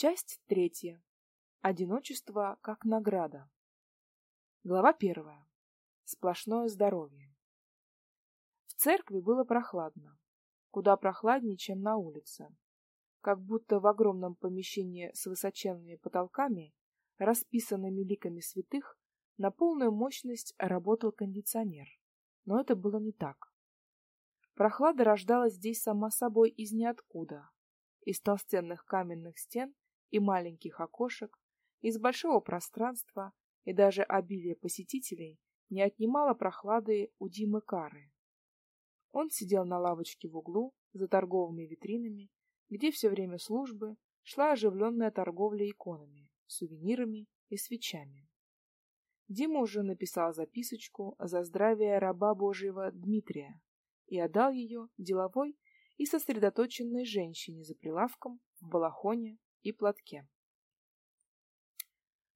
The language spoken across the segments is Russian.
Часть третья. Одиночество как награда. Глава первая. Сплошное здоровье. В церкви было прохладно. Куда прохладнее, чем на улице. Как будто в огромном помещении с высоченными потолками, расписанными ликами святых, на полную мощность работал кондиционер. Но это было не так. Прохлада рождалась здесь сама собой из ниоткуда. Из толстенных каменных стен и маленьких окошек, из большого пространства и даже обилие посетителей не отнимало прохлады у Димы Кары. Он сидел на лавочке в углу за торговыми витринами, где все время службы шла оживленная торговля иконами, сувенирами и свечами. Дима уже написал записочку за здравие раба Божьего Дмитрия и отдал ее деловой и сосредоточенной женщине за прилавком в балахоне и платке.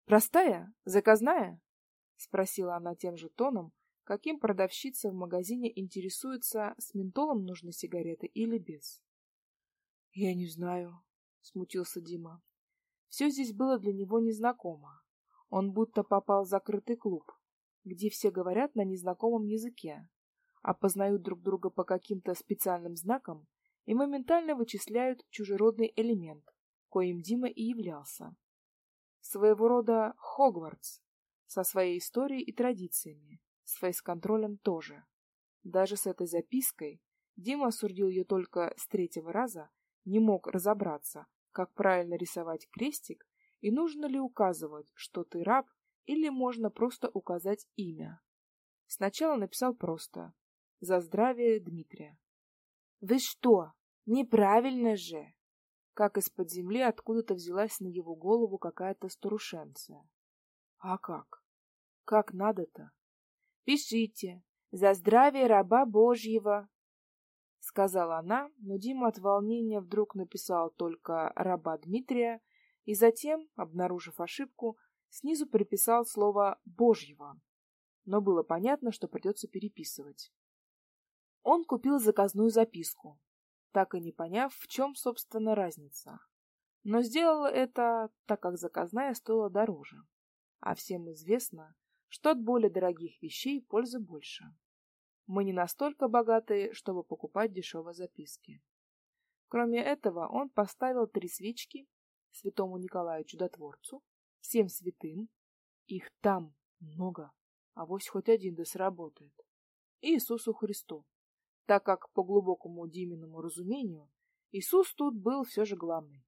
«Простая? Заказная?» — спросила она тем же тоном, каким продавщица в магазине интересуется, с ментолом нужны сигареты или без. «Я не знаю», — смутился Дима. Все здесь было для него незнакомо. Он будто попал в закрытый клуб, где все говорят на незнакомом языке, опознают друг друга по каким-то специальным знакам и моментально вычисляют чужеродный элемент, коим Дима и являлся. Своего рода Хогвартс, со своей историей и традициями, с фейс-контролем тоже. Даже с этой запиской Дима осудил ее только с третьего раза, не мог разобраться, как правильно рисовать крестик и нужно ли указывать, что ты раб, или можно просто указать имя. Сначала написал просто «За здравие Дмитрия». «Вы что? Неправильно же!» Как из-под земли откуда-то взялась на его голову какая-то старушенция. «А как? Как надо-то?» «Пишите! За здравие раба Божьего!» Сказала она, но Дима от волнения вдруг написал только «раба Дмитрия» и затем, обнаружив ошибку, снизу приписал слово «божьего». Но было понятно, что придется переписывать. Он купил заказную записку, так и не поняв, в чем, собственно, разница. Но сделал это, так как заказная стоила дороже. А всем известно, что от более дорогих вещей пользы больше. Мы не настолько богатые, чтобы покупать дешевые записки. Кроме этого, он поставил три свечки святому Николаю Чудотворцу, всем святым, их там много, а вось хоть один да сработает, и Иисусу Христу, так как по глубокому Диминому разумению Иисус тут был все же главный.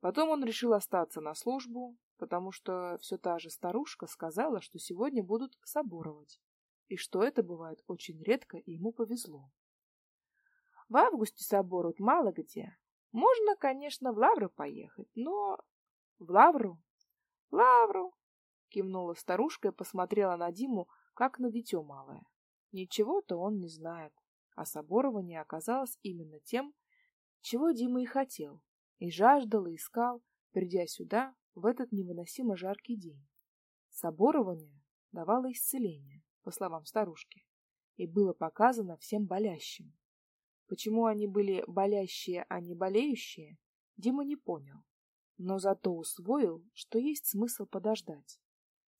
Потом он решил остаться на службу, потому что все та же старушка сказала, что сегодня будут соборовать, и что это бывает очень редко, и ему повезло. В августе соборуют мало где, можно, конечно, в Лавру поехать, но... В Лавру? В Лавру! Кивнула старушка и посмотрела на Диму, как на дитё малое. Ничего-то он не знает, а соборование оказалось именно тем, чего Дима и хотел, и жаждал, и искал, придя сюда в этот невыносимо жаркий день. Соборование давало исцеление, по словам старушки, и было показано всем болящим. Почему они были болящие, а не болеющие, Дима не понял, но зато усвоил, что есть смысл подождать.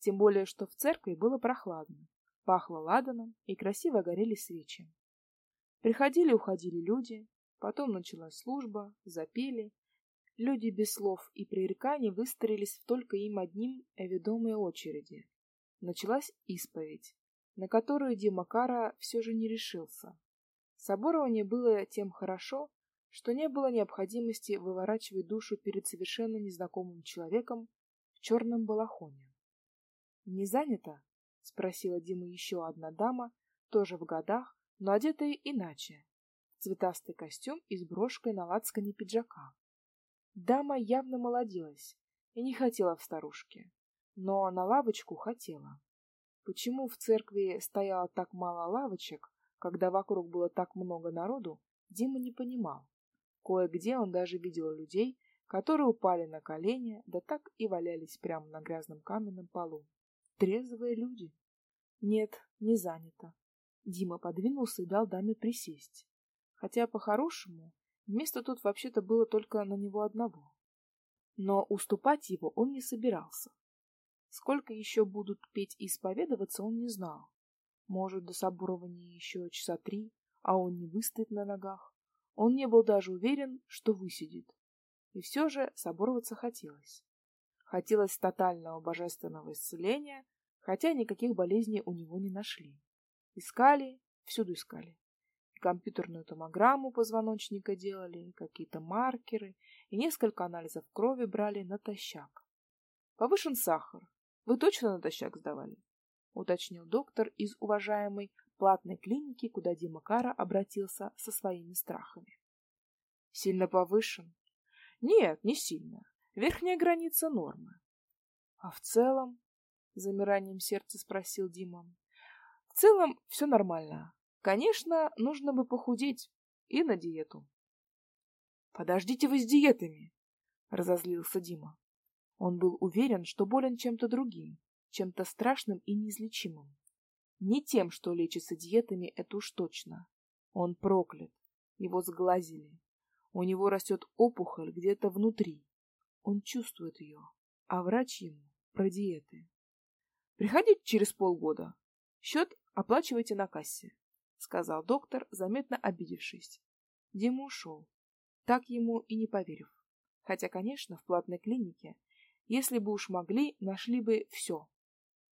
Тем более, что в церкви было прохладно, пахло ладаном и красиво горели свечи. Приходили-уходили люди, потом началась служба, запели. Люди без слов и пререканий выстроились в только им одним ведомые очереди. Началась исповедь, на которую Дима Кара все же не решился. Соборование было тем хорошо, что не было необходимости выворачивать душу перед совершенно незнакомым человеком в черном балахоне. «Не занято?» — спросила Дима еще одна дама, тоже в годах, но одетая иначе. Цветастый костюм и с брошкой на лацкане пиджака. Дама явно молодилась и не хотела в старушке, но на лавочку хотела. Почему в церкви стояло так мало лавочек, когда вокруг было так много народу, Дима не понимал. Кое-где он даже видел людей, которые упали на колени, да так и валялись прямо на грязном каменном полу. Трезвые люди. Нет, не занято. Дима подвинулся и дал даме присесть. Хотя, по-хорошему, место тут вообще-то было только на него одного. Но уступать его он не собирался. Сколько еще будут петь и исповедоваться, он не знал. Может, до соборования еще часа три, а он не выстоит на ногах. Он не был даже уверен, что высидит. И все же собороваться хотелось. Хотелось тотального божественного исцеления, хотя никаких болезней у него не нашли. Искали, всюду искали. И компьютерную томограмму позвоночника делали, какие-то маркеры, и несколько анализов крови брали натощак. Повышен сахар. Вы точно натощак сдавали? Уточнил доктор из уважаемой платной клиники, куда Дима Кара обратился со своими страхами. Сильно повышен? Нет, не сильно. Верхняя граница нормы. А в целом? Замиранием сердца спросил Дима. В целом все нормально. Конечно, нужно бы похудеть и на диету. Подождите вы с диетами, разозлился Дима. Он был уверен, что болен чем-то другим, чем-то страшным и неизлечимым. Не тем, что лечится диетами, это уж точно. Он проклят. Его сглазили. У него растет опухоль где-то внутри. Он чувствует ее, а врач ему про диеты. Приходите через полгода. Счет оплачивайте на кассе, сказал доктор, заметно обидевшись. Дима ушел, так ему и не поверив. Хотя, конечно, в платной клинике, если бы уж могли, нашли бы все.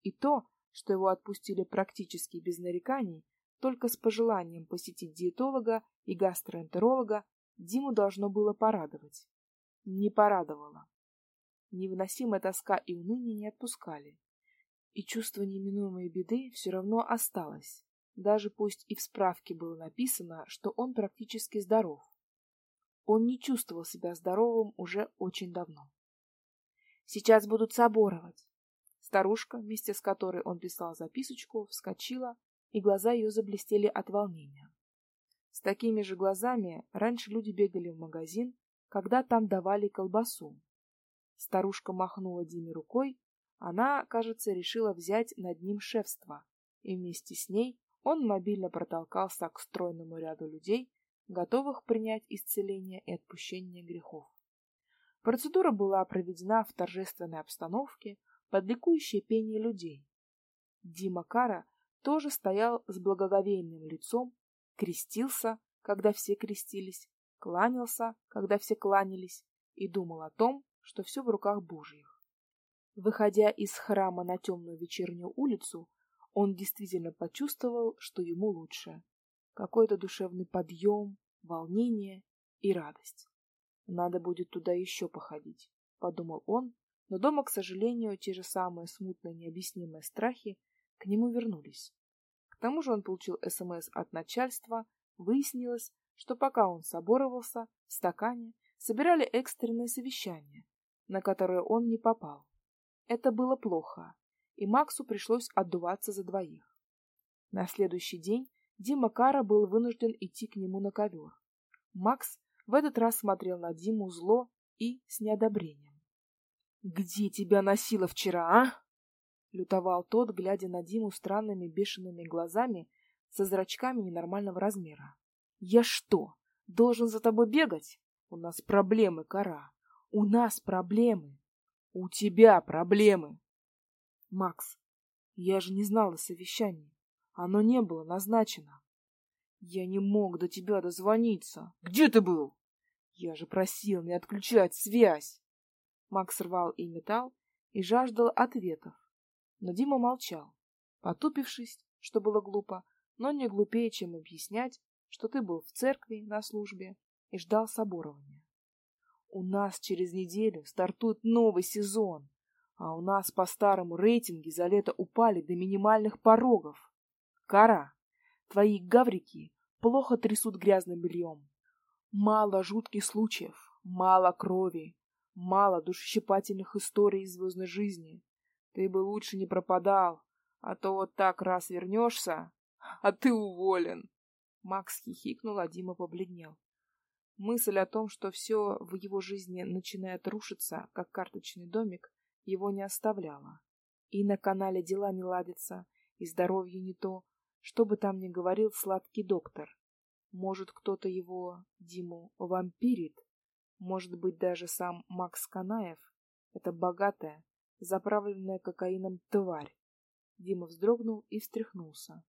И то, что его отпустили практически без нареканий, только с пожеланием посетить диетолога и гастроэнтеролога, Диму должно было порадовать. Не порадовало. Невыносимая тоска и уныние не отпускали. И чувство неминуемой беды все равно осталось, даже пусть и в справке было написано, что он практически здоров. Он не чувствовал себя здоровым уже очень давно. Сейчас будут соборовать. Старушка, вместе с которой он писал записочку, вскочила, и глаза ее заблестели от волнения. С такими же глазами раньше люди бегали в магазин, когда там давали колбасу. Старушка махнула Диме рукой, она, кажется, решила взять над ним шефство, и вместе с ней он мобильно протолкался к стройному ряду людей, готовых принять исцеление и отпущение грехов. Процедура была проведена в торжественной обстановке под ликующее пение людей. Дима Кара тоже стоял с благоговейным лицом, крестился, когда все крестились, кланялся, когда все кланялись, и думал о том, что все в руках Божьих. Выходя из храма на темную вечернюю улицу, он действительно почувствовал, что ему лучше. Какой-то душевный подъем, волнение и радость. Надо будет туда еще походить, подумал он, но дома, к сожалению, те же самые смутные необъяснимые страхи к нему вернулись. К тому же он получил СМС от начальства, выяснилось, что пока он соборовался в стакане, собирали экстренное совещание, на которое он не попал. Это было плохо, и Максу пришлось отдуваться за двоих. На следующий день Дима Кара был вынужден идти к нему на ковер. Макс в этот раз смотрел на Диму зло и с неодобрением. «Где тебя носило вчера, а?» Лютовал тот, глядя на Диму странными бешеными глазами со зрачками ненормального размера. «Я что, должен за тобой бегать? У нас проблемы, Кара. У нас проблемы. У тебя проблемы. Макс, я же не знал о совещании. Оно не было назначено. Я не мог до тебя дозвониться. Где ты был? Я же просил не отключать связь. Макс рвал и металл и жаждал ответов. Но Дима молчал, потупившись, что было глупо, но не глупее, чем объяснять, что ты был в церкви на службе и ждал соборования. У нас через неделю стартует новый сезон, а у нас по старому рейтинге за лето упали до минимальных порогов. Кара, твои гаврики плохо трясут грязным бельем. Мало жутких случаев, мало крови, мало душещипательных историй из звездной жизни. Ты бы лучше не пропадал, а то вот так раз вернешься, а ты уволен. Макс хихикнул, а Дима побледнел. Мысль о том, что все в его жизни начинает рушиться, как карточный домик, его не оставляла. И на канале дела не ладятся, и здоровье не то, что бы там ни говорил сладкий доктор. Может, кто-то его, Диму, вампирит? Может быть, даже сам Макс Канаев — это богатая, заправленная кокаином тварь. Дима вздрогнул и встряхнулся.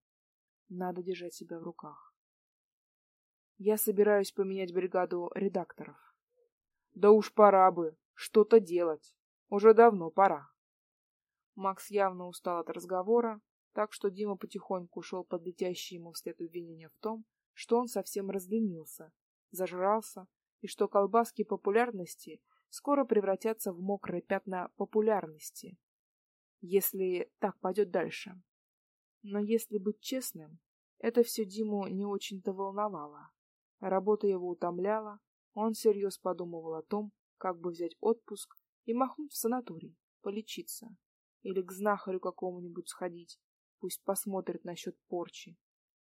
Надо держать себя в руках. Я собираюсь поменять бригаду редакторов. Да уж пора бы что-то делать. Уже давно пора. Макс явно устал от разговора, так что Дима потихоньку ушел под летящие ему вслед обвинения в том, что он совсем разленился, зажрался, и что колбаски популярности скоро превратятся в мокрые пятна популярности, если так пойдет дальше. Но если быть честным, это все Диму не очень-то волновало. Работа его утомляла, он всерьез подумывал о том, как бы взять отпуск и махнуть в санаторий, полечиться. Или к знахарю какому-нибудь сходить, пусть посмотрит насчет порчи.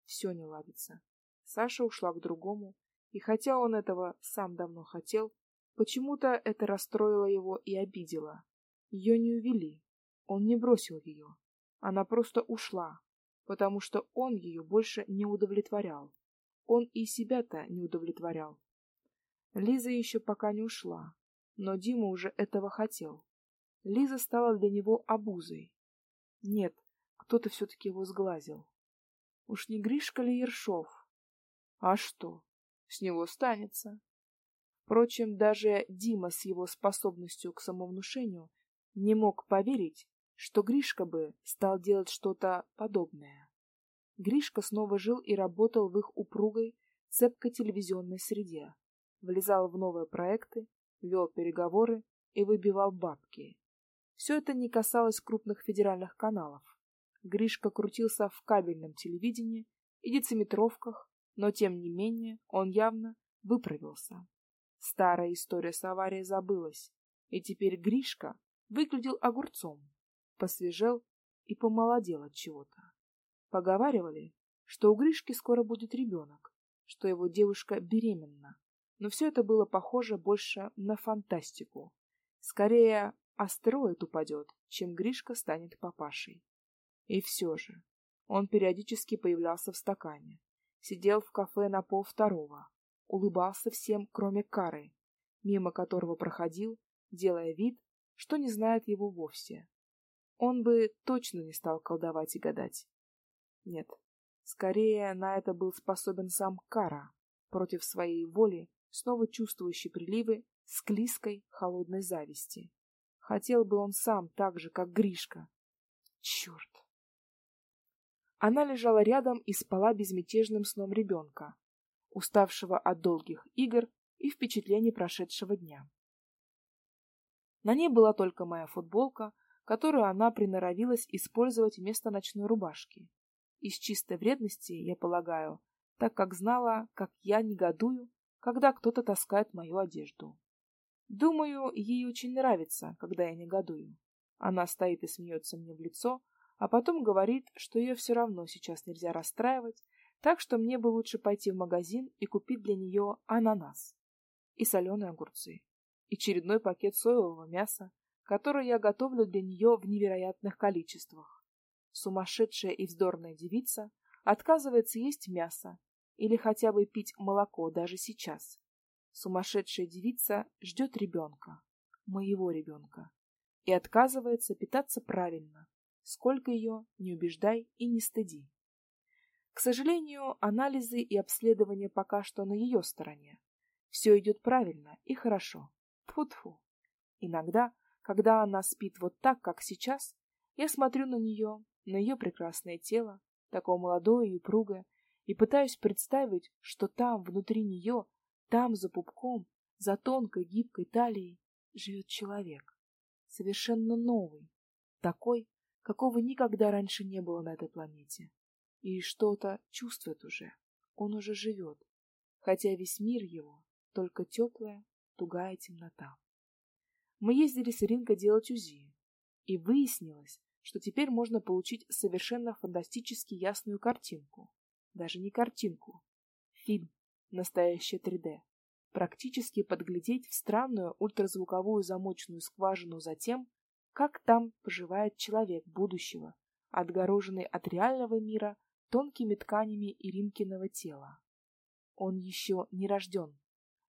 Все не ладится. Саша ушла к другому, и хотя он этого сам давно хотел, почему-то это расстроило его и обидело. Ее не увели, он не бросил ее. Она просто ушла, потому что он ее больше не удовлетворял. Он и себя-то не удовлетворял. Лиза еще пока не ушла, но Дима уже этого хотел. Лиза стала для него обузой. Нет, кто-то все-таки его сглазил. Уж не Гришка ли Ершов? А что? С него станется. Впрочем, даже Дима с его способностью к самовнушению не мог поверить, что Гришка бы стал делать что-то подобное. Гришка снова жил и работал в их упругой, цепкой телевизионной среде, влезал в новые проекты, вел переговоры и выбивал бабки. Все это не касалось крупных федеральных каналов. Гришка крутился в кабельном телевидении и дециметровках, но тем не менее он явно выправился. Старая история с аварией забылась, и теперь Гришка выглядел огурцом, посвежел и помолодел от чего-то. Поговаривали, что у Гришки скоро будет ребенок, что его девушка беременна, но все это было похоже больше на фантастику. Скорее, астероид упадет, чем Гришка станет папашей. И все же, он периодически появлялся в стакане, сидел в кафе на пол второго, улыбался всем, кроме Кары, мимо которого проходил, делая вид, что не знает его вовсе. Он бы точно не стал колдовать и гадать. Нет, скорее на это был способен сам Кара, против своей воли, снова чувствующий приливы склизкой холодной зависти. Хотел бы он сам так же, как Гришка. Черт! Она лежала рядом и спала безмятежным сном ребенка, уставшего от долгих игр и впечатлений прошедшего дня. На ней была только моя футболка, которую она приноровилась использовать вместо ночной рубашки. Из чистой вредности, я полагаю, так как знала, как я негодую, когда кто-то таскает мою одежду. Думаю, ей очень нравится, когда я негодую. Она стоит и смеется мне в лицо, а потом говорит, что ее все равно сейчас нельзя расстраивать, так что мне бы лучше пойти в магазин и купить для нее ананас и соленые огурцы, и очередной пакет соевого мяса, который я готовлю для нее в невероятных количествах. Сумасшедшая и вздорная девица отказывается есть мясо или хотя бы пить молоко даже сейчас. Сумасшедшая девица ждет ребенка, моего ребенка, и отказывается питаться правильно, сколько ее не убеждай и не стыди. К сожалению, анализы и обследования пока что на ее стороне. Все идет правильно и хорошо. Тфу-тфу. Иногда, когда она спит вот так, как сейчас, я смотрю на нее, на ее прекрасное тело, такое молодое и упругое, и пытаюсь представить, что там, внутри нее, там, за пупком, за тонкой гибкой талией, живет человек. Совершенно новый, такой, какого никогда раньше не было на этой планете. И что-то чувствует уже, он уже живет, хотя весь мир его только теплая, тугая темнота. Мы ездили с Иринкой делать УЗИ, и выяснилось, что теперь можно получить совершенно фантастически ясную картинку. Даже не картинку. Фильм. Настоящее 3D. Практически подглядеть в странную ультразвуковую замочную скважину за тем, как там поживает человек будущего, отгороженный от реального мира тонкими тканями Иринкиного тела. Он еще не рожден,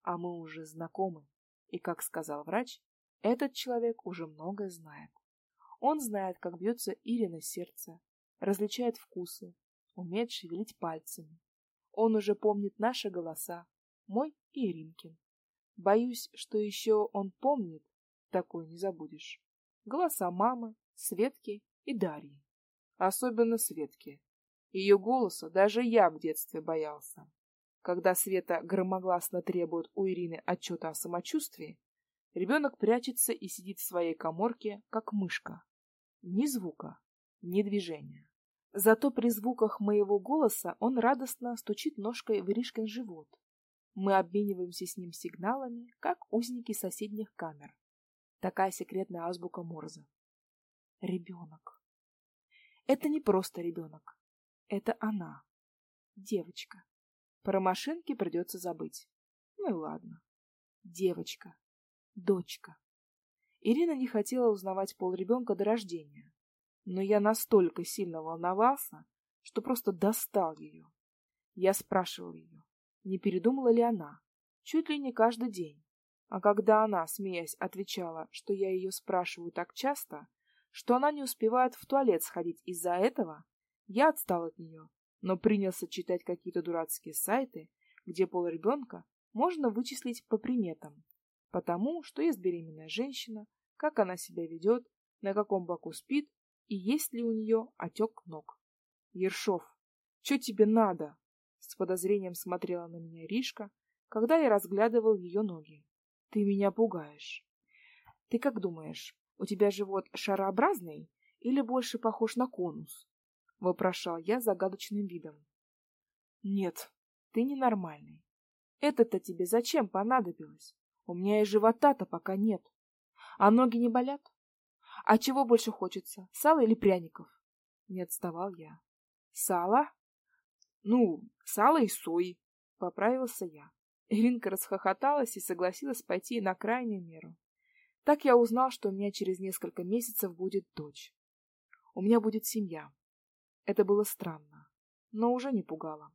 а мы уже знакомы, И, как сказал врач, этот человек уже многое знает. Он знает, как бьется Ирина сердце, различает вкусы, умеет шевелить пальцами. Он уже помнит наши голоса, мой и Иринкин. Боюсь, что еще он помнит, такое не забудешь, голоса мамы, Светки и Дарьи. Особенно Светки. Ее голоса даже я в детстве боялся. Когда Света громогласно требует у Ирины отчета о самочувствии, ребенок прячется и сидит в своей коморке, как мышка. Ни звука, ни движения. Зато при звуках моего голоса он радостно стучит ножкой в Иришкин живот. Мы обмениваемся с ним сигналами, как узники соседних камер. Такая секретная азбука Морзе. Ребенок. Это не просто ребенок. Это она. Девочка. Про машинки придется забыть. Ну и ладно. Девочка. Дочка. Ирина не хотела узнавать пол ребенка до рождения но я настолько сильно волновался, что просто достал ее. Я спрашивал ее, не передумала ли она, чуть ли не каждый день. А когда она, смеясь, отвечала, что я ее спрашиваю так часто, что она не успевает в туалет сходить из-за этого, я отстал от нее, но принялся читать какие-то дурацкие сайты, где пол ребенка можно вычислить по приметам, потому что есть беременная женщина, как она себя ведет, на каком боку спит и есть ли у нее отек ног. Ершов, что тебе надо? С подозрением смотрела на меня Ришка, когда я разглядывал ее ноги. Ты меня пугаешь. Ты как думаешь, у тебя живот шарообразный или больше похож на конус? вопрошал я загадочным видом. Нет, ты ненормальный. Это-то тебе зачем понадобилось? У меня и живота-то пока нет. А ноги не болят? А чего больше хочется, сала или пряников? Не отставал я. Сало? Ну, сало и сои, поправился я. Иринка расхохоталась и согласилась пойти на крайнюю меру. Так я узнал, что у меня через несколько месяцев будет дочь. У меня будет семья. Это было странно, но уже не пугало.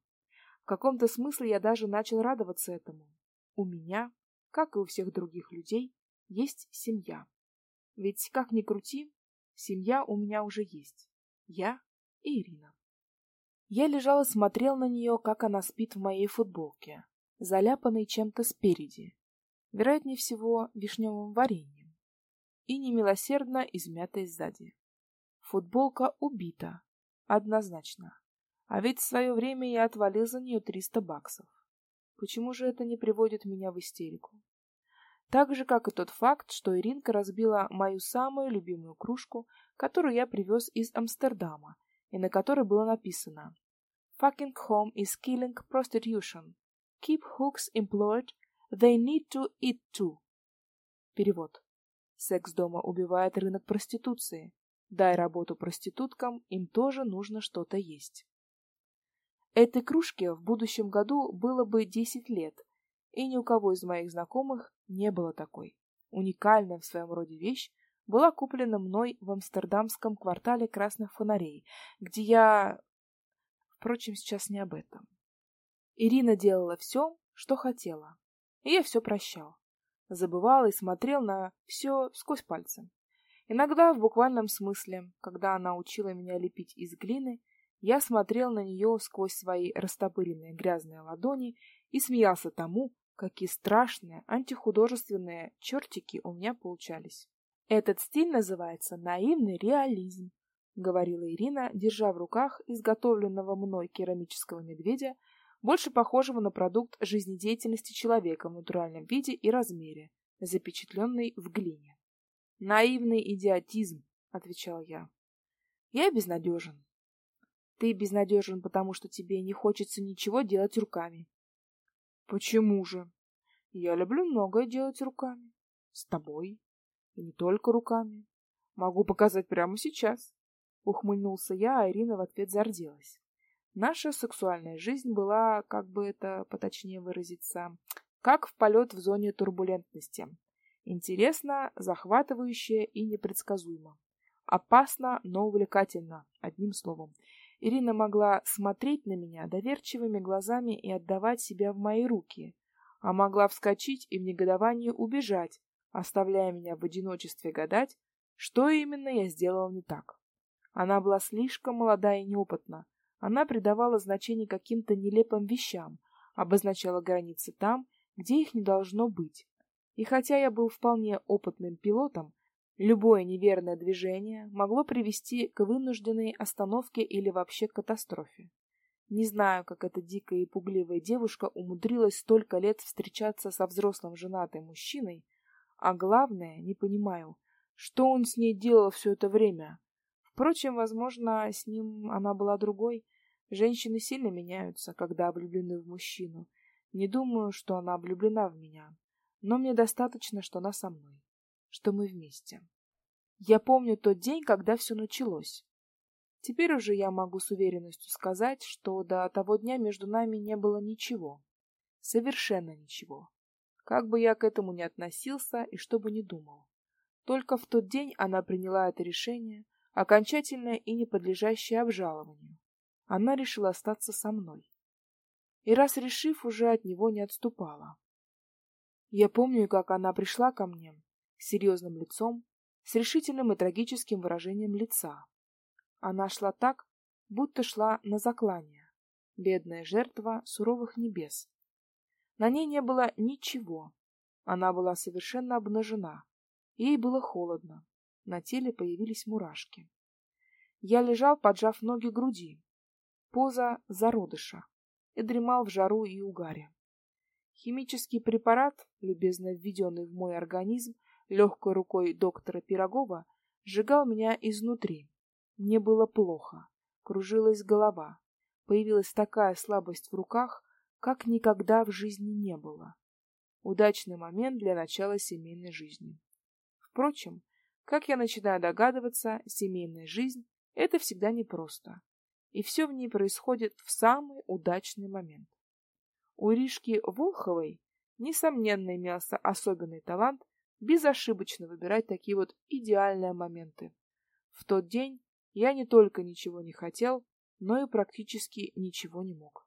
В каком-то смысле я даже начал радоваться этому. У меня, как и у всех других людей, есть семья. Ведь, как ни крути, семья у меня уже есть. Я и Ирина. Я лежал и смотрел на нее, как она спит в моей футболке, заляпанной чем-то спереди, вероятнее всего вишневым вареньем, и немилосердно измятой сзади. Футболка убита, однозначно. А ведь в свое время я отвалил за нее триста баксов. Почему же это не приводит меня в истерику? Так же, как и тот факт, что Иринка разбила мою самую любимую кружку, которую я привез из Амстердама, и на которой было написано «Fucking home is killing prostitution. Keep hooks employed. They need to eat too». Перевод. Секс дома убивает рынок проституции. Дай работу проституткам, им тоже нужно что-то есть. Этой кружке в будущем году было бы 10 лет, и ни у кого из моих знакомых не было такой. Уникальная в своем роде вещь была куплена мной в амстердамском квартале красных фонарей, где я... Впрочем, сейчас не об этом. Ирина делала все, что хотела, и я все прощал. Забывал и смотрел на все сквозь пальцы. Иногда, в буквальном смысле, когда она учила меня лепить из глины, я смотрел на нее сквозь свои растопыренные грязные ладони и смеялся тому, Какие страшные антихудожественные чертики у меня получались. Этот стиль называется наивный реализм, говорила Ирина, держа в руках изготовленного мной керамического медведя, больше похожего на продукт жизнедеятельности человека в натуральном виде и размере, запечатленный в глине. Наивный идиотизм, отвечал я. Я безнадежен. Ты безнадежен, потому что тебе не хочется ничего делать руками. Почему же? Я люблю многое делать руками. С тобой. И не только руками. Могу показать прямо сейчас. Ухмыльнулся я, а Ирина в ответ зарделась. Наша сексуальная жизнь была, как бы это поточнее выразиться, как в полет в зоне турбулентности. Интересно, захватывающе и непредсказуемо. Опасно, но увлекательно, одним словом. Ирина могла смотреть на меня доверчивыми глазами и отдавать себя в мои руки, а могла вскочить и в негодовании убежать, оставляя меня в одиночестве гадать, что именно я сделал не так. Она была слишком молода и неопытна. Она придавала значение каким-то нелепым вещам, обозначала границы там, где их не должно быть. И хотя я был вполне опытным пилотом, любое неверное движение могло привести к вынужденной остановке или вообще к катастрофе. Не знаю, как эта дикая и пугливая девушка умудрилась столько лет встречаться со взрослым женатым мужчиной, а главное, не понимаю, что он с ней делал все это время. Впрочем, возможно, с ним она была другой. Женщины сильно меняются, когда влюблены в мужчину. Не думаю, что она влюблена в меня, но мне достаточно, что она со мной, что мы вместе. Я помню тот день, когда все началось. Теперь уже я могу с уверенностью сказать, что до того дня между нами не было ничего. Совершенно ничего. Как бы я к этому ни относился и что бы ни думал. Только в тот день она приняла это решение, окончательное и не подлежащее обжалованию. Она решила остаться со мной. И раз решив, уже от него не отступала. Я помню, как она пришла ко мне с серьезным лицом, с решительным и трагическим выражением лица. Она шла так, будто шла на заклание, бедная жертва суровых небес. На ней не было ничего. Она была совершенно обнажена. Ей было холодно. На теле появились мурашки. Я лежал, поджав ноги к груди. Поза зародыша. И дремал в жару и угаре. Химический препарат, любезно введенный в мой организм легкой рукой доктора Пирогова, сжигал меня изнутри. Мне было плохо. Кружилась голова. Появилась такая слабость в руках, как никогда в жизни не было. Удачный момент для начала семейной жизни. Впрочем, как я начинаю догадываться, семейная жизнь — это всегда непросто. И все в ней происходит в самый удачный момент. У Иришки Волховой, несомненно, имелся особенный талант безошибочно выбирать такие вот идеальные моменты. В тот день я не только ничего не хотел, но и практически ничего не мог.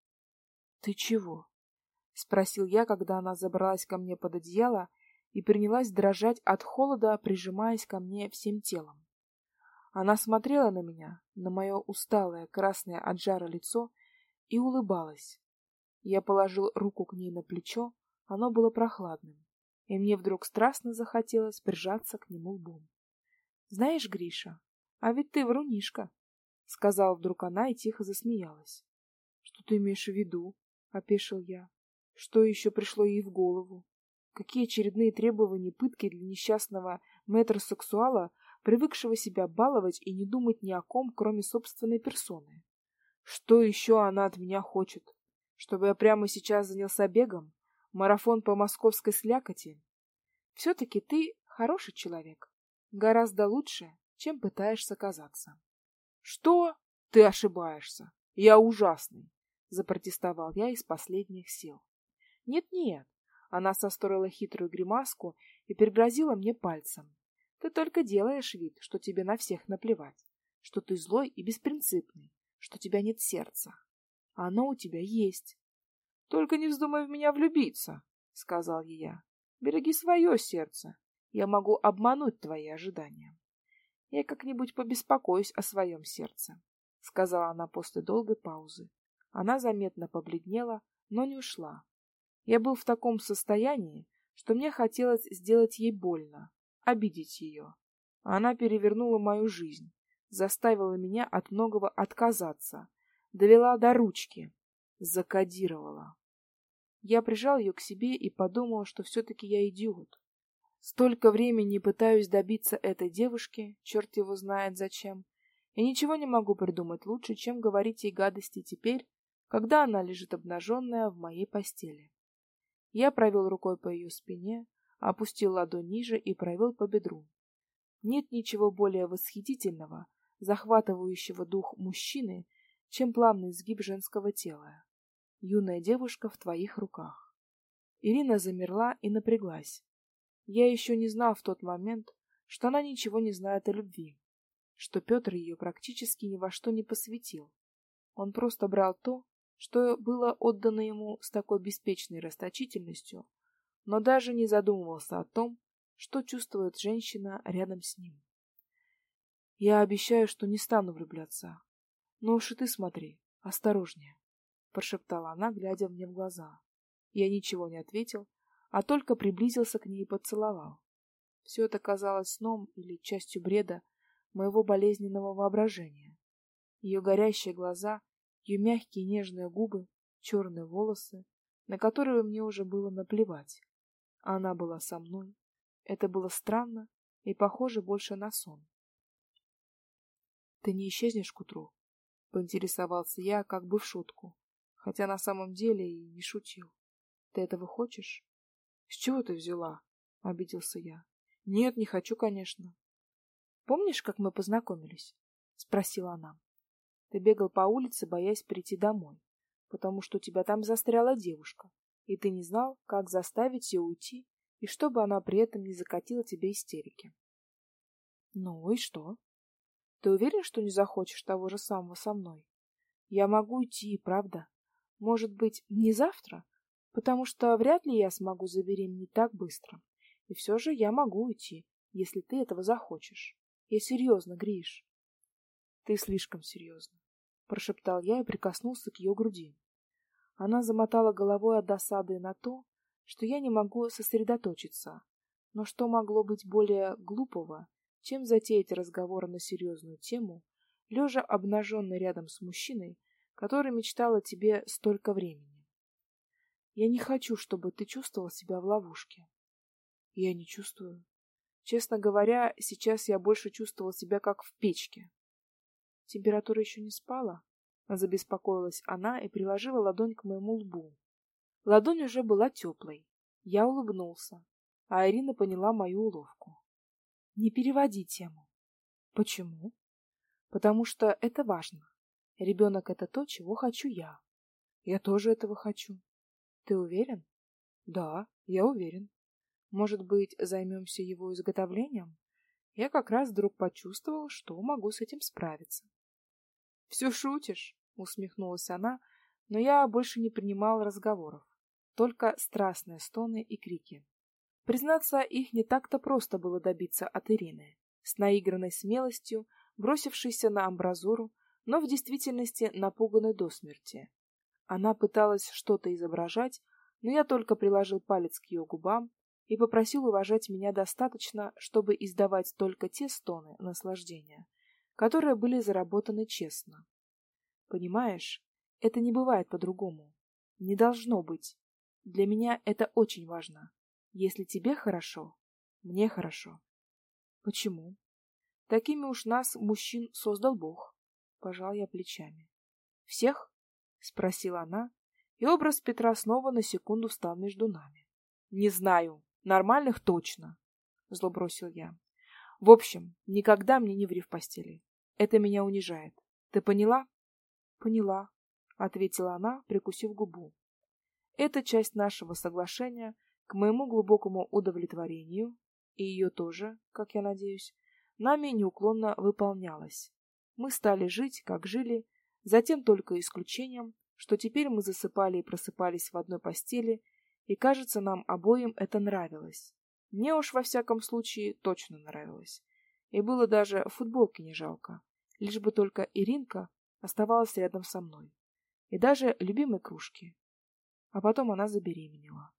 — Ты чего? — спросил я, когда она забралась ко мне под одеяло и принялась дрожать от холода, прижимаясь ко мне всем телом. Она смотрела на меня, на мое усталое, красное от жара лицо, и улыбалась. Я положил руку к ней на плечо, оно было прохладным, и мне вдруг страстно захотелось прижаться к нему лбом. — Знаешь, Гриша, а ведь ты врунишка, — сказала вдруг она и тихо засмеялась. — Что ты имеешь в виду? — опешил я. — Что еще пришло ей в голову? Какие очередные требования пытки для несчастного метросексуала, привыкшего себя баловать и не думать ни о ком, кроме собственной персоны? Что еще она от меня хочет? Чтобы я прямо сейчас занялся бегом? Марафон по московской слякоти? Все-таки ты хороший человек. Гораздо лучше, чем пытаешься казаться. — Что? Ты ошибаешься. Я ужасный, — запротестовал я из последних сил. Нет-нет, она состроила хитрую гримаску и пригрозила мне пальцем. Ты только делаешь вид, что тебе на всех наплевать, что ты злой и беспринципный, что у тебя нет сердца. А оно у тебя есть. Только не вздумай в меня влюбиться, сказал я. Береги свое сердце. Я могу обмануть твои ожидания. Я как-нибудь побеспокоюсь о своем сердце, сказала она после долгой паузы. Она заметно побледнела, но не ушла. Я был в таком состоянии, что мне хотелось сделать ей больно, обидеть ее. Она перевернула мою жизнь, заставила меня от многого отказаться, довела до ручки, закодировала. Я прижал ее к себе и подумал, что все-таки я идиот. Столько времени пытаюсь добиться этой девушки, черт его знает зачем, и ничего не могу придумать лучше, чем говорить ей гадости теперь, когда она лежит обнаженная в моей постели. Я провел рукой по ее спине, опустил ладонь ниже и провел по бедру. Нет ничего более восхитительного, захватывающего дух мужчины, чем плавный сгиб женского тела. Юная девушка в твоих руках. Ирина замерла и напряглась. Я еще не знал в тот момент, что она ничего не знает о любви, что Петр ее практически ни во что не посвятил. Он просто брал то, что было отдано ему с такой беспечной расточительностью, но даже не задумывался о том, что чувствует женщина рядом с ним. Я обещаю, что не стану влюбляться. Но уж и ты смотри, осторожнее, прошептала она, глядя мне в глаза. Я ничего не ответил, а только приблизился к ней и поцеловал. Все это казалось сном или частью бреда моего болезненного воображения. Ее горящие глаза, ее мягкие нежные губы, черные волосы, на которые мне уже было наплевать. Она была со мной. Это было странно и похоже больше на сон. Ты не исчезнешь к утру? Поинтересовался я, как бы в шутку, хотя на самом деле и не шутил. Ты этого хочешь? С чего ты взяла? Обиделся я. Нет, не хочу, конечно. Помнишь, как мы познакомились? Спросила она. Ты бегал по улице, боясь прийти домой, потому что у тебя там застряла девушка, и ты не знал, как заставить ее уйти, и чтобы она при этом не закатила тебе истерики. Ну и что? Ты уверен, что не захочешь того же самого со мной? Я могу уйти, правда? Может быть, не завтра? Потому что вряд ли я смогу забеременеть так быстро. И все же я могу уйти, если ты этого захочешь. Я серьезно, Гриш. Ты слишком серьезно, прошептал я и прикоснулся к ее груди. Она замотала головой от досады на то, что я не могу сосредоточиться. Но что могло быть более глупого, чем затеять разговор на серьезную тему, лежа обнаженной рядом с мужчиной, который мечтал о тебе столько времени. Я не хочу, чтобы ты чувствовал себя в ловушке. Я не чувствую. Честно говоря, сейчас я больше чувствовал себя как в печке. Температура еще не спала? Забеспокоилась она и приложила ладонь к моему лбу. Ладонь уже была теплой. Я улыбнулся, а Ирина поняла мою уловку. Не переводи тему. Почему? Потому что это важно. Ребенок — это то, чего хочу я. Я тоже этого хочу. Ты уверен? Да, я уверен. Может быть, займемся его изготовлением? Я как раз вдруг почувствовал, что могу с этим справиться. Все шутишь, усмехнулась она, но я больше не принимал разговоров, только страстные стоны и крики. Признаться, их не так-то просто было добиться от Ирины. С наигранной смелостью, бросившейся на амбразуру, но в действительности напуганной до смерти. Она пыталась что-то изображать, но я только приложил палец к ее губам и попросил уважать меня достаточно, чтобы издавать только те стоны наслаждения, которые были заработаны честно. Понимаешь, это не бывает по-другому. Не должно быть. Для меня это очень важно. Если тебе хорошо, мне хорошо. Почему? Такими уж нас, мужчин, создал Бог. Пожал я плечами. Всех? Спросила она, и образ Петра снова на секунду стал между нами. Не знаю. Нормальных точно. Зло бросил я. В общем, никогда мне не ври в постели. Это меня унижает. Ты поняла? Поняла, ответила она, прикусив губу. Эта часть нашего соглашения к моему глубокому удовлетворению, и ее тоже, как я надеюсь, нами неуклонно выполнялась. Мы стали жить, как жили, затем только исключением, что теперь мы засыпали и просыпались в одной постели, и, кажется, нам обоим это нравилось. Мне уж во всяком случае точно нравилось. И было даже футболки не жалко, лишь бы только Иринка оставалась рядом со мной. И даже любимой кружки. А потом она забеременела.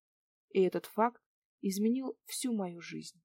И этот факт изменил всю мою жизнь.